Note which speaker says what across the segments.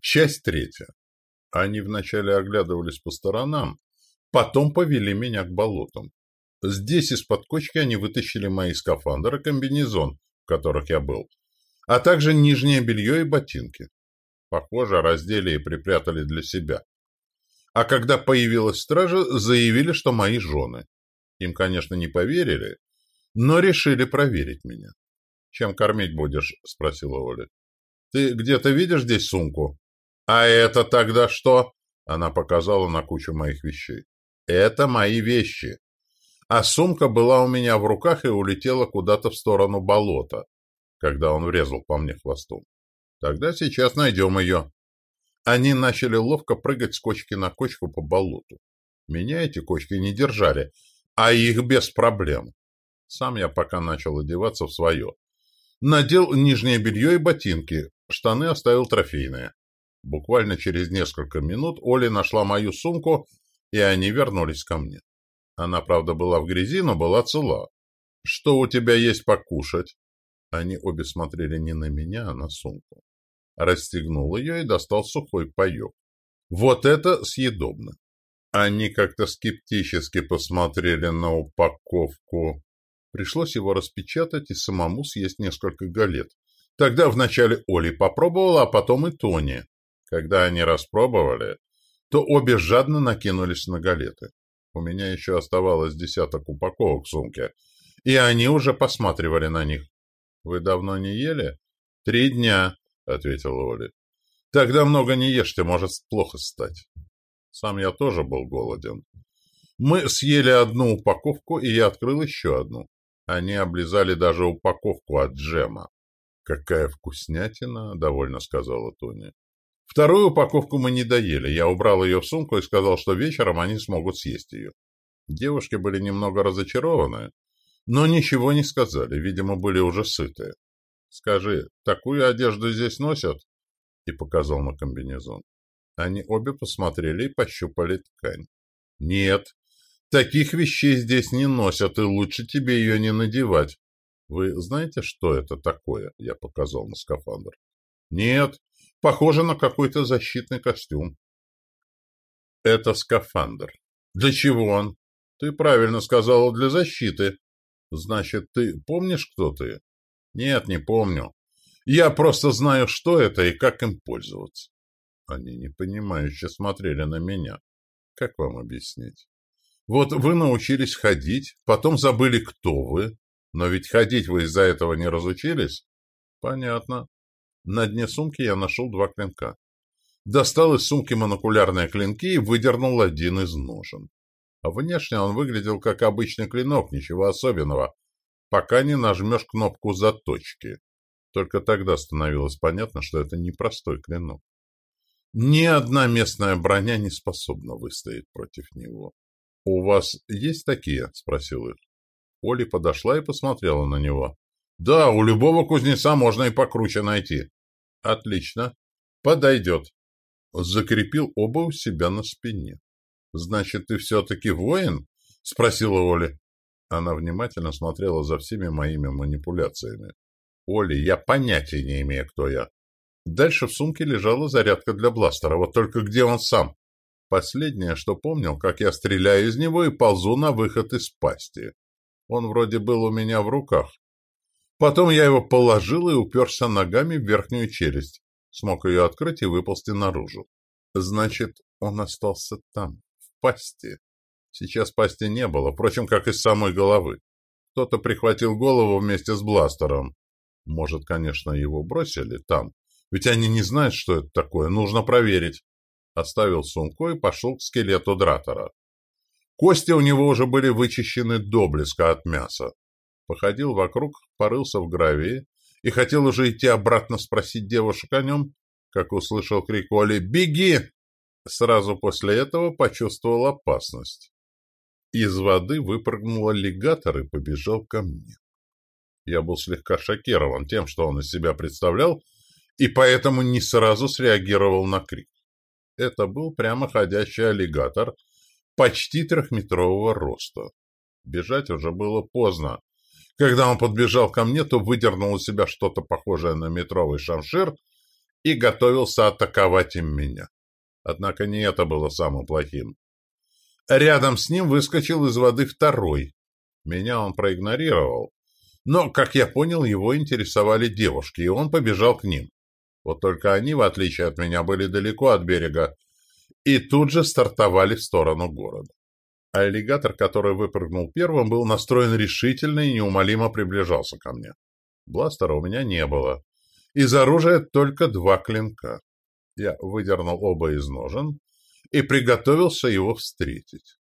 Speaker 1: Часть третья. Они вначале оглядывались по сторонам, потом повели меня к болотам. Здесь из-под кочки они вытащили мои скафандры и комбинезон, в которых я был, а также нижнее белье и ботинки. Похоже, раздели и припрятали для себя. А когда появилась стража, заявили, что мои жены. Им, конечно, не поверили, но решили проверить меня. «Чем кормить будешь?» — спросила Оля. «Ты где-то видишь здесь сумку?» «А это тогда что?» Она показала на кучу моих вещей. «Это мои вещи. А сумка была у меня в руках и улетела куда-то в сторону болота, когда он врезал по мне хвостом. Тогда сейчас найдем ее». Они начали ловко прыгать с кочки на кочку по болоту. Меня эти кочки не держали, а их без проблем. Сам я пока начал одеваться в свое. Надел нижнее белье и ботинки, штаны оставил трофейные. Буквально через несколько минут Оля нашла мою сумку, и они вернулись ко мне. Она, правда, была в грязи, но была цела. «Что у тебя есть покушать?» Они обе смотрели не на меня, а на сумку. Расстегнул ее и достал сухой паек. «Вот это съедобно!» Они как-то скептически посмотрели на упаковку. Пришлось его распечатать и самому съесть несколько галет. Тогда вначале Оли попробовала, а потом и Тони. Когда они распробовали, то обе жадно накинулись на галеты. У меня еще оставалось десяток упаковок в сумке, и они уже посматривали на них. — Вы давно не ели? — Три дня, — ответила Оля. — Тогда много не ешьте, может плохо стать. Сам я тоже был голоден. Мы съели одну упаковку, и я открыл еще одну. Они облизали даже упаковку от джема. — Какая вкуснятина, — довольно сказала Тоня. Вторую упаковку мы не доели. Я убрал ее в сумку и сказал, что вечером они смогут съесть ее. Девушки были немного разочарованы, но ничего не сказали, видимо, были уже сытые. «Скажи, такую одежду здесь носят?» И показал на комбинезон. Они обе посмотрели и пощупали ткань. «Нет, таких вещей здесь не носят, и лучше тебе ее не надевать. Вы знаете, что это такое?» Я показал на скафандр. «Нет, Похоже на какой-то защитный костюм. Это скафандр. Для чего он? Ты правильно сказала, для защиты. Значит, ты помнишь, кто ты? Нет, не помню. Я просто знаю, что это и как им пользоваться. Они непонимающе смотрели на меня. Как вам объяснить? Вот вы научились ходить, потом забыли, кто вы. Но ведь ходить вы из-за этого не разучились? Понятно. На дне сумки я нашел два клинка. Достал из сумки монокулярные клинки и выдернул один из ножен. А внешне он выглядел как обычный клинок, ничего особенного, пока не нажмешь кнопку заточки. Только тогда становилось понятно, что это непростой клинок. Ни одна местная броня не способна выстоять против него. — У вас есть такие? — спросил их. Оля подошла и посмотрела на него. — Да, у любого кузнеца можно и покруче найти. Отлично. Подойдет. Закрепил оба у себя на спине. Значит, ты все-таки воин? Спросила Оля. Она внимательно смотрела за всеми моими манипуляциями. Оля, я понятия не имею, кто я. Дальше в сумке лежала зарядка для бластера, вот только где он сам? Последнее, что помнил, как я стреляю из него и ползу на выход из пасти. Он вроде был у меня в руках, Потом я его положил и уперся ногами в верхнюю челюсть. Смог ее открыть и выползти наружу. Значит, он остался там, в пасти. Сейчас пасти не было, впрочем, как и самой головы. Кто-то прихватил голову вместе с бластером. Может, конечно, его бросили там. Ведь они не знают, что это такое. Нужно проверить. Оставил сумку и пошел к скелету Дратора. Кости у него уже были вычищены до блеска от мяса. Походил вокруг, порылся в гравии и хотел уже идти обратно спросить девушек о нем, как услышал крик Оли «Беги!». Сразу после этого почувствовал опасность. Из воды выпрыгнул аллигатор и побежал ко мне. Я был слегка шокирован тем, что он из себя представлял, и поэтому не сразу среагировал на крик. Это был прямо ходящий аллигатор, почти трехметрового роста. Бежать уже было поздно, когда он подбежал ко мне, то выдернул у себя что-то похожее на метровый шамшир и готовился атаковать им меня. Однако не это было самым плохим. Рядом с ним выскочил из воды второй. Меня он проигнорировал. Но, как я понял, его интересовали девушки, и он побежал к ним. Вот только они, в отличие от меня, были далеко от берега, и тут же стартовали в сторону города. Аллигатор, который выпрыгнул первым, был настроен решительно и неумолимо приближался ко мне. Бластера у меня не было. Из оружия только два клинка. Я выдернул оба из ножен и приготовился его встретить.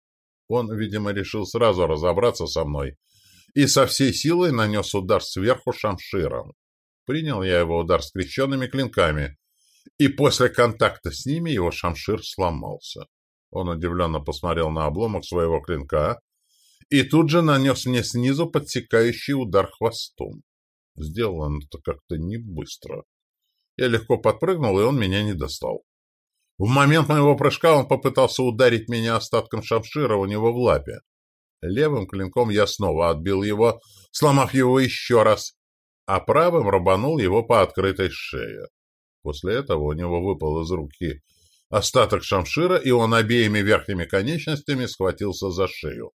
Speaker 1: Он, видимо, решил сразу разобраться со мной и со всей силой нанес удар сверху шамширом. Принял я его удар скрещенными клинками, и после контакта с ними его шамшир сломался. Он удивленно посмотрел на обломок своего клинка и тут же нанес мне снизу подсекающий удар хвостом. Сделал он это как-то не быстро. Я легко подпрыгнул, и он меня не достал. В момент моего прыжка он попытался ударить меня остатком шамшира у него в лапе. Левым клинком я снова отбил его, сломав его еще раз, а правым рубанул его по открытой шее. После этого у него выпал из руки остаток шамшира, и он обеими верхними конечностями схватился за шею.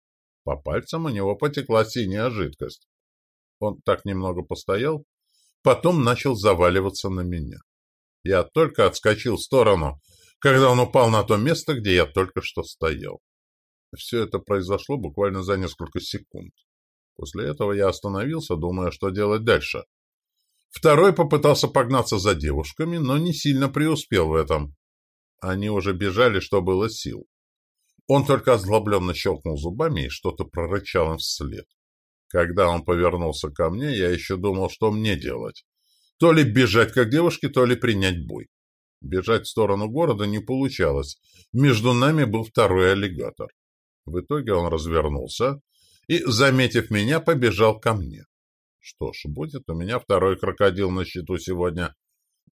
Speaker 1: По пальцам у него потекла синяя жидкость. Он так немного постоял, потом начал заваливаться на меня. Я только отскочил в сторону, когда он упал на то место, где я только что стоял. Все это произошло буквально за несколько секунд. После этого я остановился, думая, что делать дальше. Второй попытался погнаться за девушками, но не сильно преуспел в этом. Они уже бежали, что было сил. Он только озлобленно щелкнул зубами и что-то прорычал им вслед. Когда он повернулся ко мне, я еще думал, что мне делать. То ли бежать как девушки, то ли принять бой. Бежать в сторону города не получалось. Между нами был второй аллигатор. В итоге он развернулся и, заметив меня, побежал ко мне. Что ж, будет у меня второй крокодил на счету сегодня.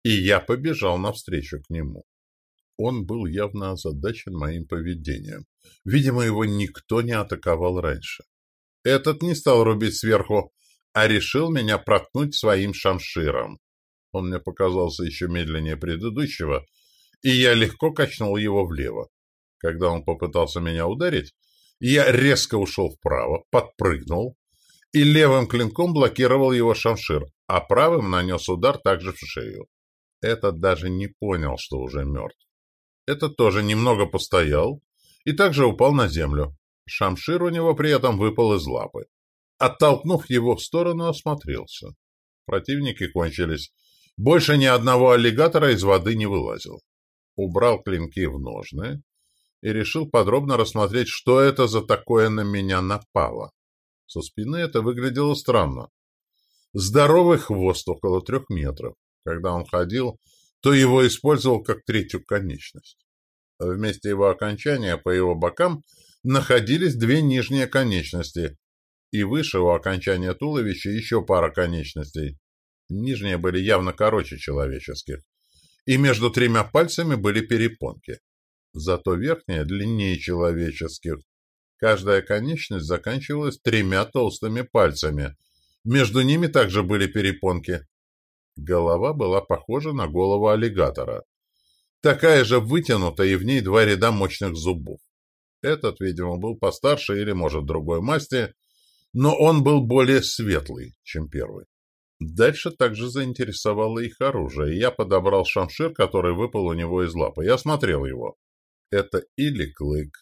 Speaker 1: И я побежал навстречу к нему. Он был явно озадачен моим поведением. Видимо, его никто не атаковал раньше. Этот не стал рубить сверху, а решил меня проткнуть своим шамширом. Он мне показался еще медленнее предыдущего, и я легко качнул его влево. Когда он попытался меня ударить, я резко ушел вправо, подпрыгнул и левым клинком блокировал его шамшир, а правым нанес удар также в шею. Этот даже не понял, что уже мертв. Этот тоже немного постоял и также упал на землю. Шамшир у него при этом выпал из лапы. Оттолкнув его в сторону, осмотрелся. Противники кончились. Больше ни одного аллигатора из воды не вылазил. Убрал клинки в ножны и решил подробно рассмотреть, что это за такое на меня напало. Со спины это выглядело странно. Здоровый хвост около трех метров. Когда он ходил, то его использовал как третью конечность. Вместе его окончания по его бокам находились две нижние конечности, и выше у окончания туловища еще пара конечностей. Нижние были явно короче человеческих, и между тремя пальцами были перепонки. Зато верхние длиннее человеческих. Каждая конечность заканчивалась тремя толстыми пальцами. Между ними также были перепонки. Голова была похожа на голову аллигатора. Такая же вытянутая, и в ней два ряда мощных зубов. Этот, видимо, был постарше или, может, другой масти, но он был более светлый, чем первый. Дальше также заинтересовало их оружие, и я подобрал шамшир, который выпал у него из лапы, и осмотрел его. Это или клык,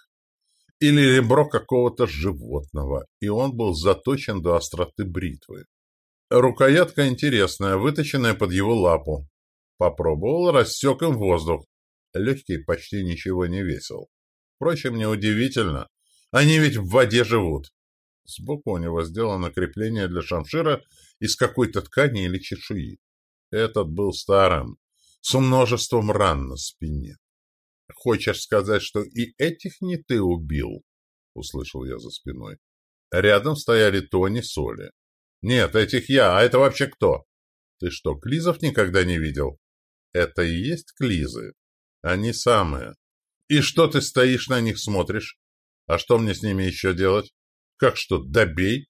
Speaker 1: или ребро какого-то животного, и он был заточен до остроты бритвы. Рукоятка интересная, выточенная под его лапу. Попробовал, рассек им воздух. Легкий почти ничего не весил. Впрочем, неудивительно. Они ведь в воде живут. Сбоку у него сделано крепление для шамшира из какой-то ткани или чешуи. Этот был старым, с множеством ран на спине. Хочешь сказать, что и этих не ты убил? — услышал я за спиной. Рядом стояли Тони Соли. — Нет, этих я, а это вообще кто? — Ты что, Клизов никогда не видел? — Это и есть Клизы. Они самые. И что ты стоишь на них смотришь? А что мне с ними еще делать? Как что, добей?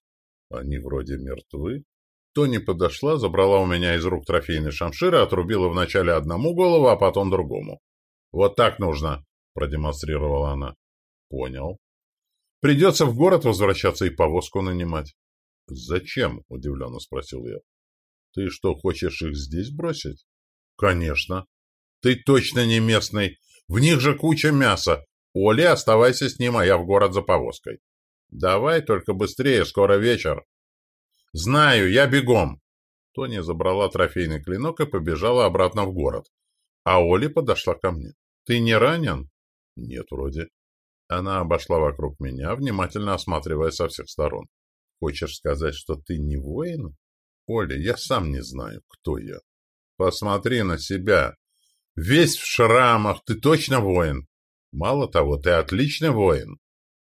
Speaker 1: Они вроде мертвы. Тони подошла, забрала у меня из рук трофейный шамшир и отрубила вначале одному голову, а потом другому. «Вот так нужно», — продемонстрировала она. «Понял. Придется в город возвращаться и повозку нанимать». «Зачем?» — удивленно спросил я. «Ты что, хочешь их здесь бросить?» «Конечно. Ты точно не местный. В них же куча мяса. Оля, оставайся с ним, а я в город за повозкой». «Давай, только быстрее, скоро вечер». «Знаю, я бегом!» Тони забрала трофейный клинок и побежала обратно в город. А Оля подошла ко мне. «Ты не ранен?» «Нет, вроде». Она обошла вокруг меня, внимательно осматривая со всех сторон. «Хочешь сказать, что ты не воин?» «Оля, я сам не знаю, кто я». «Посмотри на себя. Весь в шрамах, ты точно воин. Мало того, ты отличный воин».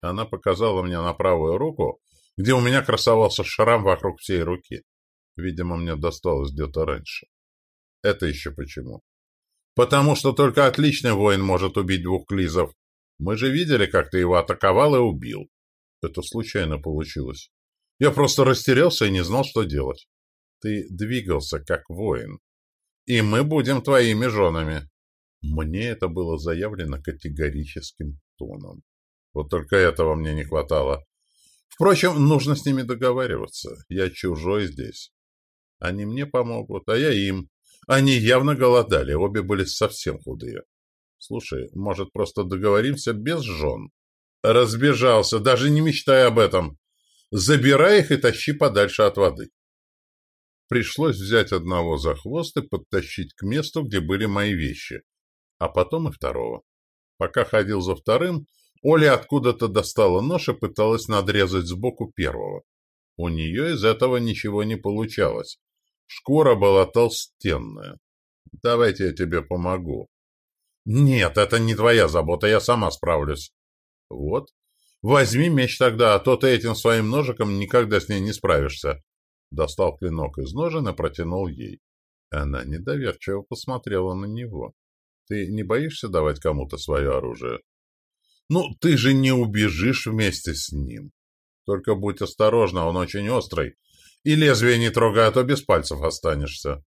Speaker 1: Она показала мне на правую руку, где у меня красовался шрам вокруг всей руки. Видимо, мне досталось где-то раньше. Это еще почему? Потому что только отличный воин может убить двух клизов. Мы же видели, как ты его атаковал и убил. Это случайно получилось. Я просто растерялся и не знал, что делать. Ты двигался как воин. И мы будем твоими женами. Мне это было заявлено категорическим тоном. Вот только этого мне не хватало. Впрочем, нужно с ними договариваться. Я чужой здесь. Они мне помогут, а я им. Они явно голодали, обе были совсем худые. Слушай, может, просто договоримся без жен? Разбежался, даже не мечтай об этом. Забирай их и тащи подальше от воды. Пришлось взять одного за хвост и подтащить к месту, где были мои вещи, а потом и второго. Пока ходил за вторым, Оля откуда-то достала нож и пыталась надрезать сбоку первого. У нее из этого ничего не получалось. Шкура была толстенная. «Давайте я тебе помогу». «Нет, это не твоя забота, я сама справлюсь». «Вот. Возьми меч тогда, а то ты этим своим ножиком никогда с ней не справишься». Достал клинок из ножен и протянул ей. Она недоверчиво посмотрела на него. «Ты не боишься давать кому-то свое оружие?» Ну, ты же не убежишь вместе с ним. Только будь осторожна, он очень острый. И лезвие не трогай, а то без пальцев останешься.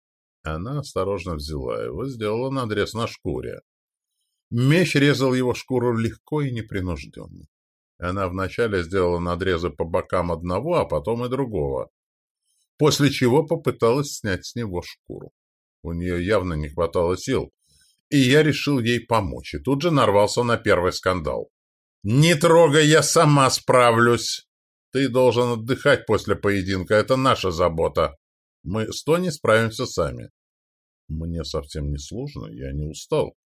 Speaker 1: Она осторожно взяла его, сделала надрез на шкуре. Меч резал его шкуру легко и непринужденно. Она вначале сделала надрезы по бокам одного, а потом и другого. После чего попыталась снять с него шкуру. У нее явно не хватало сил, и я решил ей помочь, и тут же нарвался на первый скандал. «Не трогай, я сама справлюсь!» «Ты должен отдыхать после поединка, это наша забота. Мы с Тони справимся сами». «Мне совсем не сложно, я не устал».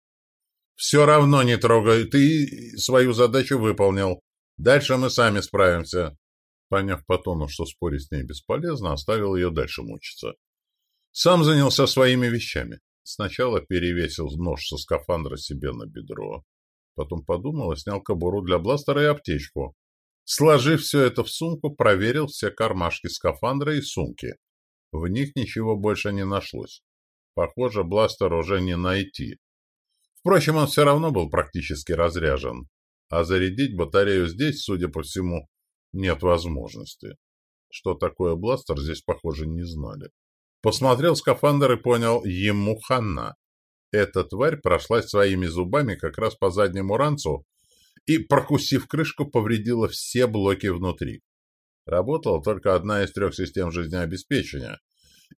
Speaker 1: «Все равно не трогай, ты свою задачу выполнил. Дальше мы сами справимся». Поняв по тону, что спорить с ней бесполезно, оставил ее дальше мучиться. Сам занялся своими вещами. Сначала перевесил нож со скафандра себе на бедро, потом подумал и снял кобуру для бластера и аптечку. Сложив все это в сумку, проверил все кармашки скафандра и сумки. В них ничего больше не нашлось. Похоже, бластер уже не найти. Впрочем, он все равно был практически разряжен. А зарядить батарею здесь, судя по всему, нет возможности. Что такое бластер, здесь, похоже, не знали. Посмотрел скафандр и понял, ему хана. Эта тварь прошлась своими зубами как раз по заднему ранцу и, прокусив крышку, повредила все блоки внутри. Работала только одна из трех систем жизнеобеспечения,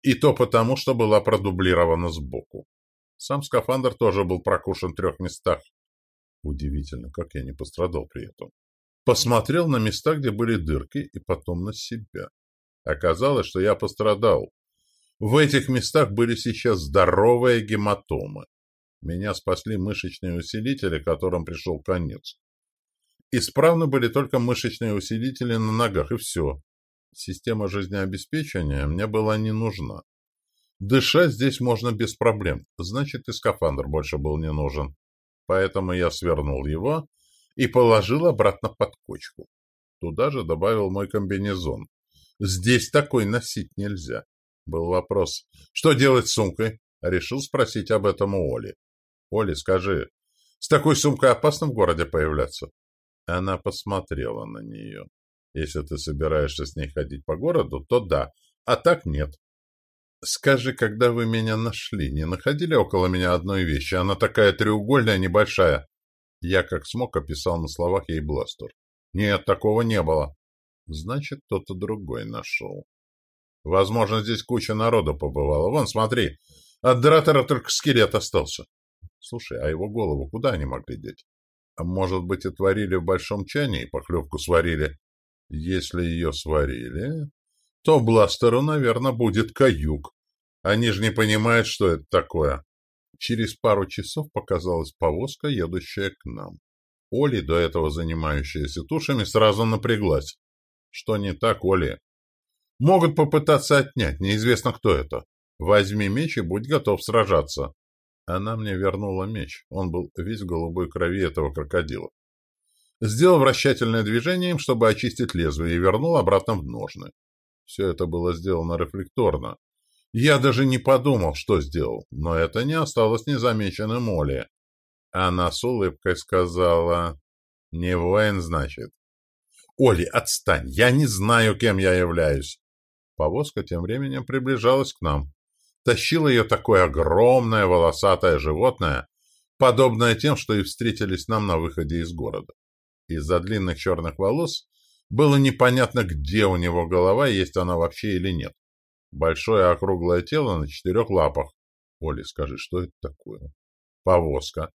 Speaker 1: и то потому, что была продублирована сбоку. Сам скафандр тоже был прокушен в трех местах. Удивительно, как я не пострадал при этом. Посмотрел на места, где были дырки, и потом на себя. Оказалось, что я пострадал. В этих местах были сейчас здоровые гематомы. Меня спасли мышечные усилители, которым пришел конец. Исправны были только мышечные усилители на ногах, и все. Система жизнеобеспечения мне была не нужна. Дышать здесь можно без проблем, значит и скафандр больше был не нужен. Поэтому я свернул его и положил обратно под кочку. Туда же добавил мой комбинезон. Здесь такой носить нельзя. Был вопрос, что делать с сумкой? Решил спросить об этом у Оли. Оли, скажи, с такой сумкой опасно в городе появляться? Она посмотрела на нее. Если ты собираешься с ней ходить по городу, то да, А так нет. Скажи, когда вы меня нашли, не находили около меня одной вещи? Она такая треугольная, небольшая. Я как смог описал на словах ей бластер. Нет, такого не было. Значит, кто-то другой нашел. Возможно, здесь куча народа побывала. Вон, смотри, от Дратора только скелет остался. Слушай, а его голову куда они могли деть? А может быть, и творили в большом чане и похлебку сварили? Если ее сварили, то бластеру, наверное, будет каюк. Они же не понимают, что это такое. Через пару часов показалась повозка, едущая к нам. Оли, до этого занимающаяся тушами, сразу напряглась. Что не так, Оли? Могут попытаться отнять, неизвестно кто это. Возьми меч и будь готов сражаться. Она мне вернула меч. Он был весь в голубой крови этого крокодила. Сделал вращательное движение им, чтобы очистить лезвие, и вернул обратно в ножны. Все это было сделано рефлекторно. Я даже не подумал, что сделал, но это не осталось незамеченным Оле. Она с улыбкой сказала, «Не воин, значит?» «Оли, отстань! Я не знаю, кем я являюсь!» Повозка тем временем приближалась к нам. Тащило ее такое огромное волосатое животное, подобное тем, что и встретились нам на выходе из города. Из-за длинных черных волос было непонятно, где у него голова, есть она вообще или нет. Большое округлое тело на четырех лапах. Оля, скажи, что это такое? Повозка.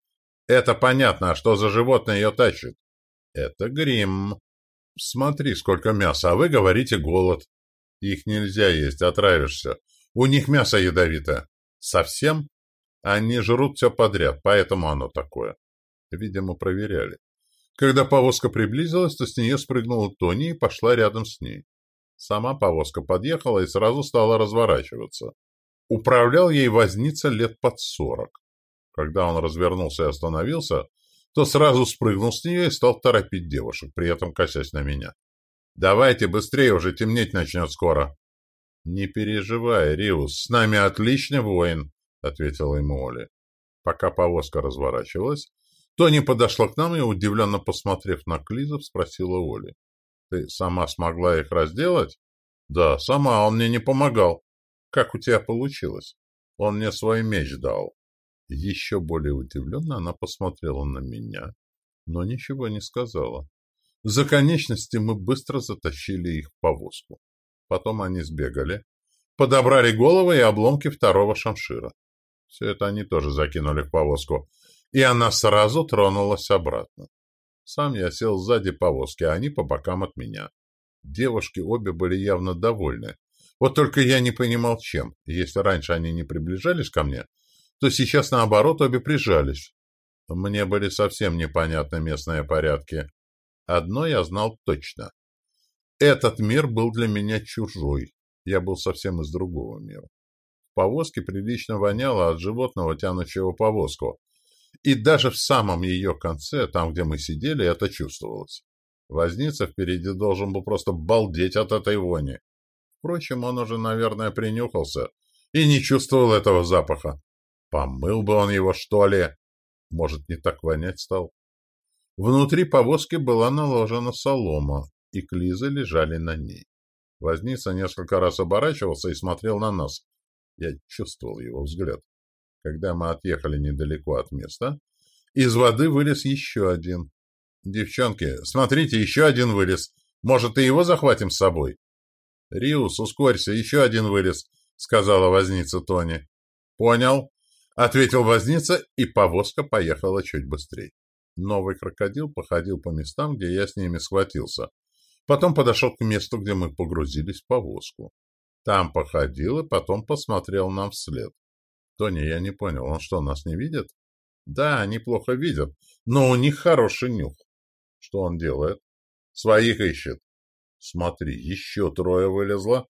Speaker 1: Это понятно, а что за животное ее тащит? Это грим. Смотри, сколько мяса, а вы говорите голод. Их нельзя есть, отравишься. У них мясо ядовитое. Совсем? Они жрут все подряд, поэтому оно такое. Видимо, проверяли. Когда повозка приблизилась, то с нее спрыгнула Тони и пошла рядом с ней. Сама повозка подъехала и сразу стала разворачиваться. Управлял ей возница лет под сорок. Когда он развернулся и остановился, то сразу спрыгнул с нее и стал торопить девушек, при этом косясь на меня. «Давайте быстрее, уже темнеть начнет скоро». «Не переживай, Риус, с нами отличный воин», — ответила ему Оля. Пока повозка разворачивалась, Тони подошла к нам и, удивленно посмотрев на Клизов, спросила Оли. «Ты сама смогла их разделать?» «Да, сама, он мне не помогал». «Как у тебя получилось?» «Он мне свой меч дал». Еще более удивленно она посмотрела на меня, но ничего не сказала. За конечности мы быстро затащили их в повозку. Потом они сбегали, подобрали головы и обломки второго шамшира. Все это они тоже закинули в повозку, и она сразу тронулась обратно. Сам я сел сзади повозки, а они по бокам от меня. Девушки обе были явно довольны. Вот только я не понимал, чем. Если раньше они не приближались ко мне, то сейчас, наоборот, обе прижались. Мне были совсем непонятны местные порядки. Одно я знал точно. Этот мир был для меня чужой. Я был совсем из другого мира. В повозке прилично воняло от животного, тянущего повозку. И даже в самом ее конце, там, где мы сидели, это чувствовалось. Возница впереди должен был просто балдеть от этой вони. Впрочем, он уже, наверное, принюхался и не чувствовал этого запаха. Помыл бы он его, что ли? Может, не так вонять стал? Внутри повозки была наложена солома, и клизы лежали на ней. Возница несколько раз оборачивался и смотрел на нас. Я чувствовал его взгляд. Когда мы отъехали недалеко от места, из воды вылез еще один. «Девчонки, смотрите, еще один вылез. Может, и его захватим с собой?» «Риус, ускорься, еще один вылез», — сказала возница Тони. «Понял», — ответил возница, и повозка поехала чуть быстрее. Новый крокодил походил по местам, где я с ними схватился. Потом подошел к месту, где мы погрузились в повозку. Там походил и потом посмотрел нам вслед. Тони, я не понял, он что, нас не видит? Да, они плохо видят, но у них хороший нюх. Что он делает? Своих ищет. Смотри, еще трое вылезло.